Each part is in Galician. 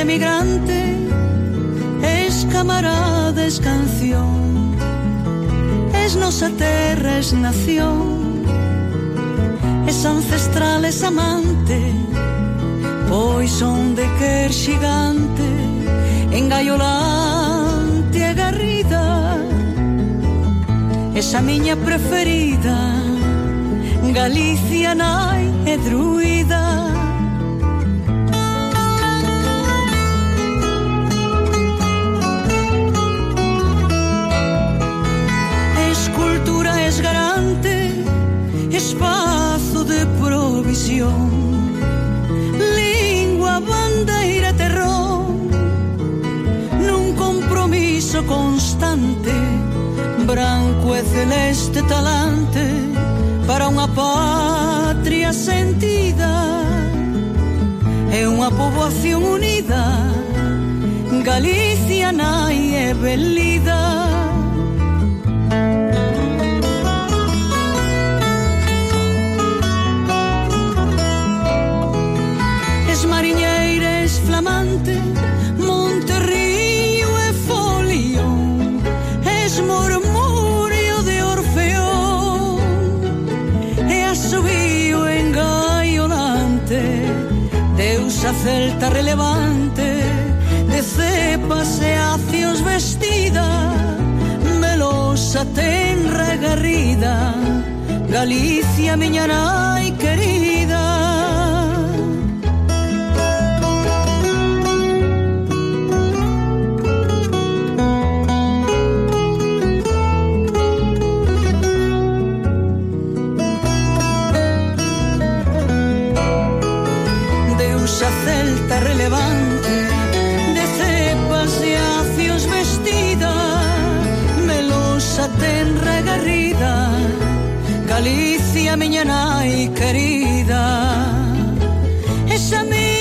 emigrante, es camarada, es canción, es nosa terra, es nación, es ancestral, es amante, pois son de quer xigante, engaiolante e garrida, esa miña preferida, Galicia nai e druida, traición, lingua, bandeira, terror, nun compromiso constante, branco e celeste talante, para unha patria sentida e unha poboación unida, Galicia nai e belida. celta relevante de cepas e acios vestida melosa tenra e garrida Galicia miña nai querida. Galicia, miña nai querida. Esa miña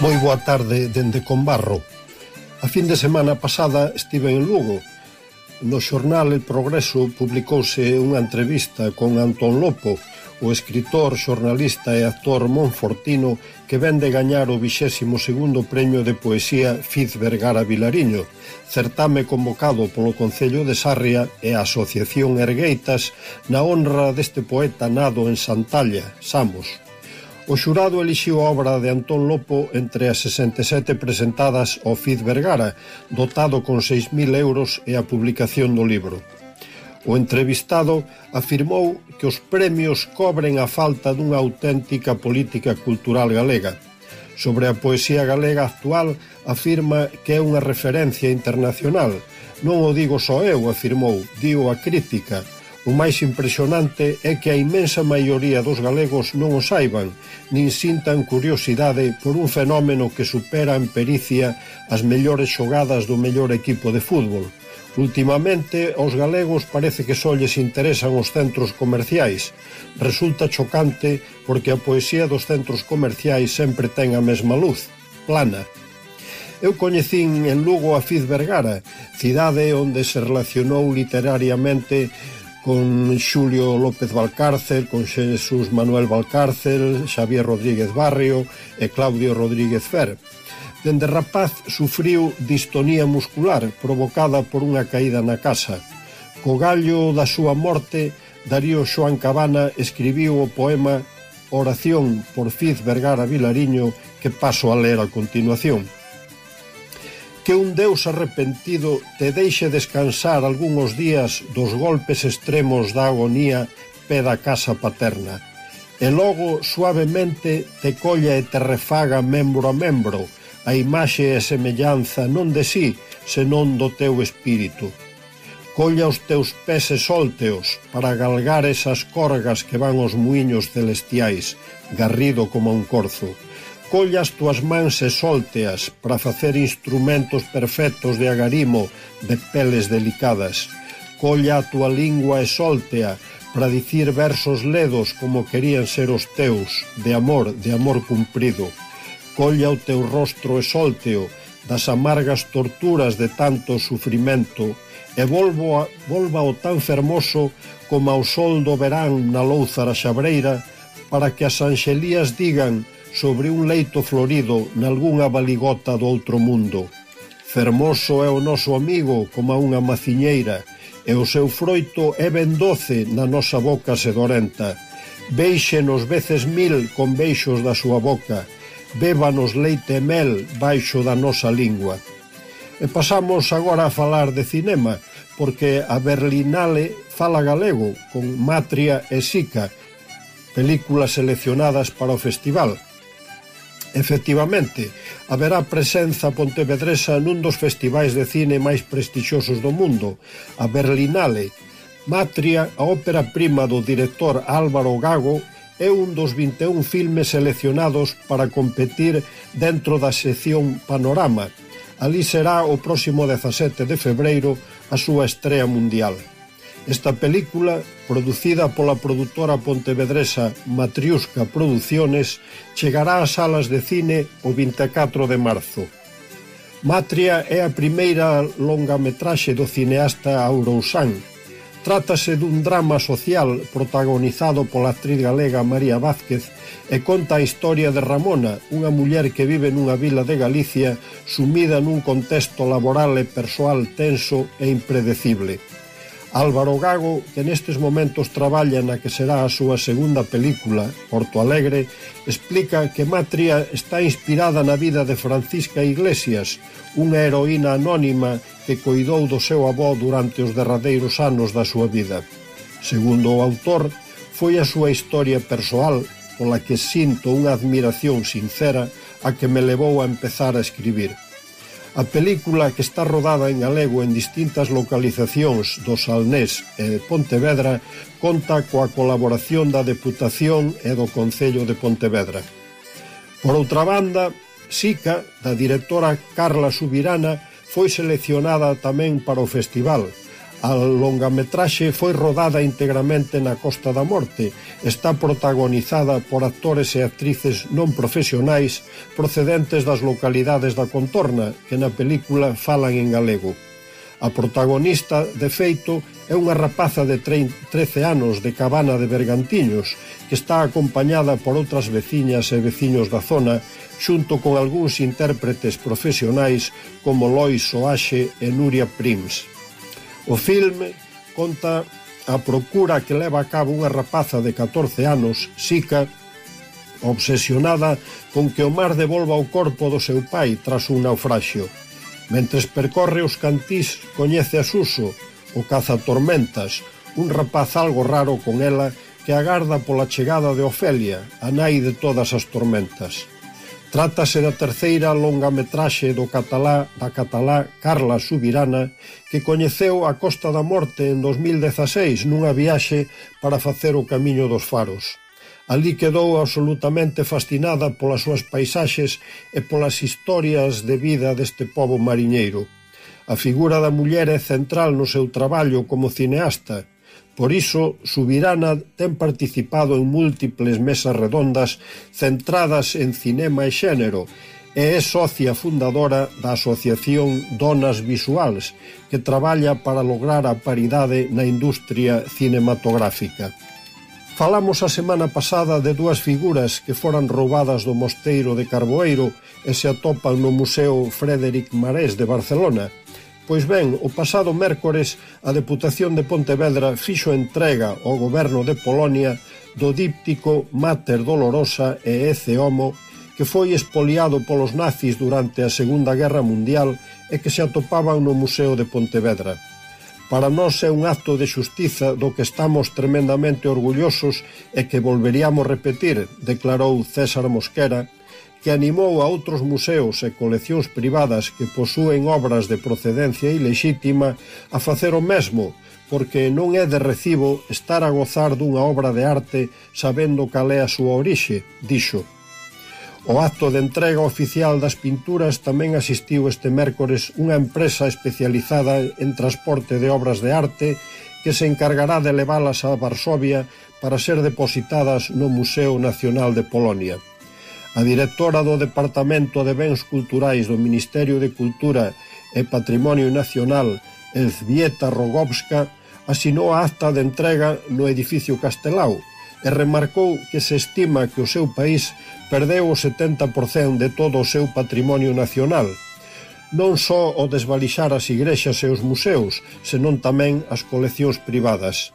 Moi boa tarde dende Combarro. A fin de semana pasada estive en Lugo. No xornal El Progreso publicouse unha entrevista con Antón Lopo, o escritor, xornalista e actor Monfortino que ven de gañar o 22º Premio de Poesía Fiz Vergara Vilariño, certame convocado polo Concello de Sarria e a Asociación Ergueitas na honra deste poeta nado en Santalla, Samos. O xurado elixiu a obra de Antón Lopo entre as 67 presentadas ao Cid Vergara, dotado con 6.000 euros e a publicación do libro. O entrevistado afirmou que os premios cobren a falta dunha auténtica política cultural galega. Sobre a poesía galega actual, afirma que é unha referencia internacional. Non o digo só eu, afirmou, dio a crítica, O máis impresionante é que a inmensa maioría dos galegos non o saiban, nin sintan curiosidade por un fenómeno que supera en pericia as mellores xogadas do mellor equipo de fútbol. Últimamente, aos galegos parece que só lles interesan os centros comerciais. Resulta chocante porque a poesía dos centros comerciais sempre ten a mesma luz, plana, Eu coñecín en Lugo a Fiz Vergara, cidade onde se relacionou literariamente con Xulio López Valcárcel, con Xesús Manuel Valcárcel, Xavier Rodríguez Barrio e Claudio Rodríguez Fer. Dende rapaz sufriu distonía muscular provocada por unha caída na casa. Co gallo da súa morte, Darío Xoan Cabana escribiu o poema Oración por Fiz Vergara Vilariño que paso a ler a continuación que un Deus arrepentido te deixe descansar algúns días dos golpes extremos da agonía pé da casa paterna e logo suavemente te colla e te refaga membro a membro a imaxe e semellanza non de sí, senón do teu espírito. Colla os teus pés e solteos para galgar esas corgas que van os muiños celestiais, garrido como un corzo colla as túas mans e solteas para facer instrumentos perfectos de agarimo de peles delicadas. Colla a túa lingua e soltea para dicir versos ledos como querían ser os teus, de amor, de amor cumprido. Colla o teu rostro e solteo das amargas torturas de tanto sufrimento e volvo a, volva o tan fermoso como ao sol do verán na louzara xabreira para que as anxelías digan sobre un leito florido nalgúnha baligota do outro mundo. Fermoso é o noso amigo como unha maciñeira, e o seu froito é ben doce na nosa boca sedorenta. Beixenos veces mil con beixos da súa boca, bébanos leite e mel baixo da nosa lingua. E pasamos agora a falar de cinema, porque a Berlinale fala galego, con Matria e Sica, películas seleccionadas para o festival. Efectivamente, haberá presenza pontevedresa nun dos festivais de cine máis prestixiosos do mundo, a Berlinale. Matria, a ópera prima do director Álvaro Gago, é un dos 21 filmes seleccionados para competir dentro da sección Panorama. Ali será o próximo 17 de febreiro a súa estrea mundial. Esta película, producida pola produtora pontevedresa Matriusca Produciones, chegará ás salas de cine o 24 de marzo. Matria é a primeira longa metraxe do cineasta Aurousán. Trátase dun drama social protagonizado pola actriz galega María Vázquez e conta a historia de Ramona, unha muller que vive nunha vila de Galicia sumida nun contexto laboral e persoal tenso e impredecible. Álvaro Gago, que nestes momentos traballa na que será a súa segunda película, Porto Alegre, explica que Matria está inspirada na vida de Francisca Iglesias, unha heroína anónima que coidou do seu avó durante os derradeiros anos da súa vida. Segundo o autor, foi a súa historia persoal pola que sinto unha admiración sincera a que me levou a empezar a escribir. A película que está rodada en galego en distintas localizacións do Salnés e de Pontevedra conta coa colaboración da Deputación e do Concello de Pontevedra. Por outra banda, Sica, da directora Carla Subirana, foi seleccionada tamén para o festival, A longametraxe foi rodada íntegramente na Costa da Morte. Está protagonizada por actores e actrices non profesionais procedentes das localidades da contorna que na película falan en galego. A protagonista, de feito, é unha rapaza de 13 anos de Cabana de Bergantiños que está acompañada por outras veciñas e veciños da zona xunto con algúns intérpretes profesionais como Lois Soaxe e Nuria Prims. O filme conta a procura que leva a cabo unha rapaza de 14 anos, Sica, obsesionada con que o mar devolva o corpo do seu pai tras un naufraxio. Mentres percorre os cantís, coñece a Suso, o caza tormentas, un rapaz algo raro con ela que agarda pola chegada de Ofelia, a nai de todas as tormentas. Trátase da terceira longa metraxe do catalá, da catalá Carla Subirana, que coñeceu a Costa da Morte en 2016 nunha viaxe para facer o Camiño dos Faros. Ali quedou absolutamente fascinada polas súas paisaxes e polas historias de vida deste pobo mariñeiro. A figura da muller é central no seu traballo como cineasta, Por iso, Subirana ten participado en múltiples mesas redondas centradas en cinema e xénero, e é socia fundadora da Asociación Donas Visuals, que traballa para lograr a paridade na industria cinematográfica. Falamos a semana pasada de dúas figuras que foran roubadas do mosteiro de Carboeiro e se atopan no Museo Frederic Marés de Barcelona. Pois ben, o pasado mércores a Deputación de Pontevedra fixo entrega ao goberno de Polonia do díptico Mater Dolorosa e Ece Homo que foi espoliado polos nazis durante a Segunda Guerra Mundial e que se atopaban no Museo de Pontevedra. Para nós é un acto de xustiza do que estamos tremendamente orgullosos e que volveríamos repetir, declarou César Mosquera, que animou a outros museos e coleccións privadas que posúen obras de procedencia ilexítima a facer o mesmo, porque non é de recibo estar a gozar dunha obra de arte sabendo cal é a súa orixe, dixo. O acto de entrega oficial das pinturas tamén asistiu este mércores unha empresa especializada en transporte de obras de arte que se encargará de leválas a Varsovia para ser depositadas no Museo Nacional de Polonia a directora do Departamento de Bens Culturais do Ministerio de Cultura e Patrimonio Nacional, Elzbieta Rogowska, asinou a acta de entrega no edificio Castelao e remarcou que se estima que o seu país perdeu o 70% de todo o seu patrimonio nacional, non só o desvalixar as igrexas e os museus, senón tamén as coleccións privadas.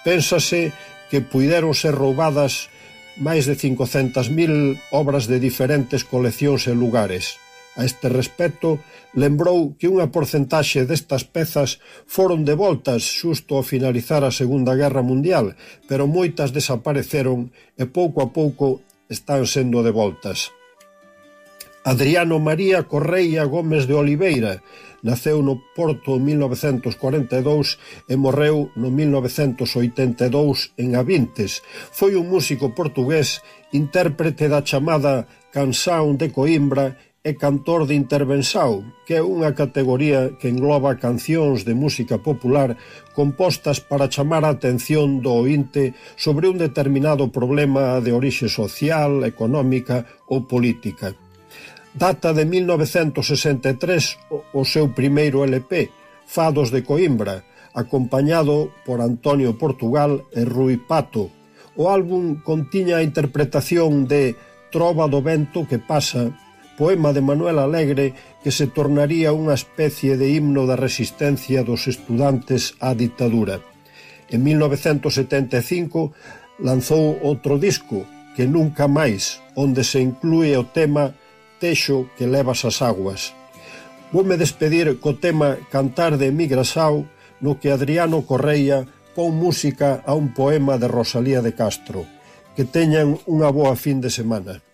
Pénsase que puideron ser roubadas máis de 500.000 obras de diferentes coleccións e lugares. A este respecto, lembrou que unha porcentaxe destas pezas foron devoltas xusto ao finalizar a Segunda Guerra Mundial, pero moitas desapareceron e pouco a pouco están sendo devoltas. Adriano María Correia Gómez de Oliveira Naceu no Porto en 1942 e morreu no 1982 en Avintes. Foi un músico portugués, intérprete da chamada Canção de Coimbra e cantor de intervensao, que é unha categoría que engloba cancións de música popular compostas para chamar a atención do ointe sobre un determinado problema de orixe social, económica ou política. Data de mil novecentos sesenta e tres o seu primeiro lp, Fados de Coimbra, acompañado por Antonio Portugal e Rui Pato. O álbum contiña a interpretación de Trova do vento que pasa, poema de Manuel Alegre que se tornaría unha especie de himno da resistencia dos estudantes á ditadura. En 1975 lanzou outro disco, que nunca máis, onde se inclúe o tema Texo que levas as aguas. Voume despedir co tema Cantar de Migrasao, no que Adriano Correia pon música a un poema de Rosalía de Castro. Que teñan unha boa fin de semana.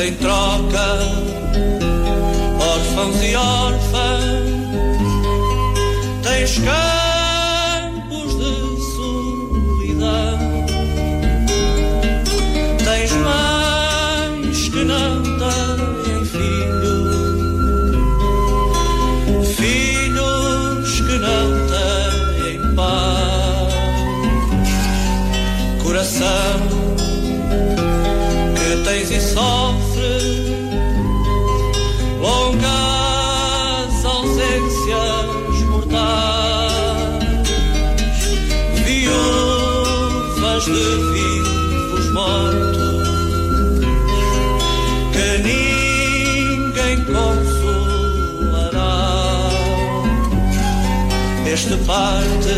Em troca, órfãos e órfãs, tens campos consolará. Este parte,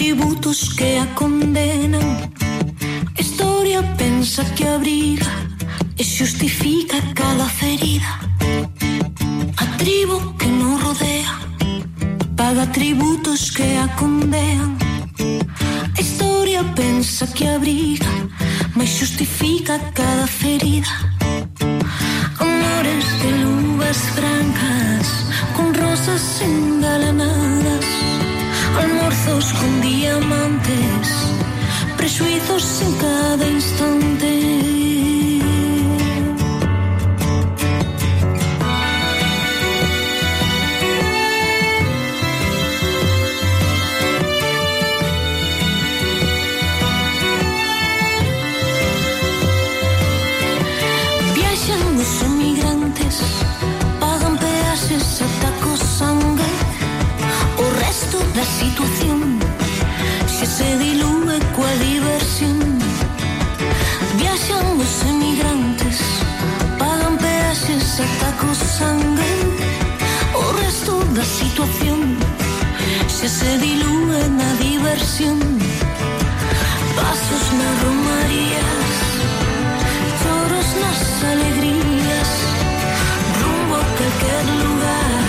atributos que a condenan. Historia pensa que abriga e xustifica cada ferida. A tribo que non rodea paga tributos que a condenan A historia pensa que abriga, mas xustifica cada ferida. Amores de luvas francas, con rosas engalanadas almorzos con diamantes, presuizos en cada instante. pasión, pasos nas romarías, Choros nas alegrías, rumbo a cualquier lugar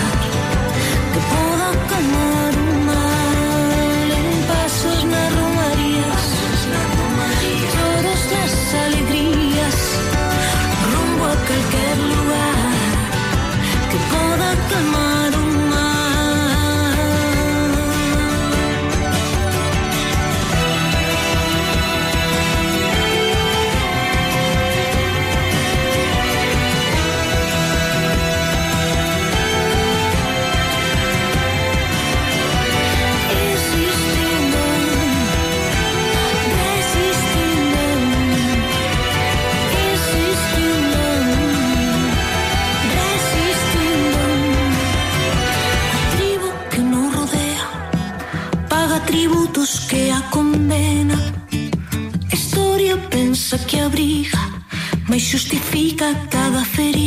que pueda comer.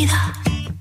的。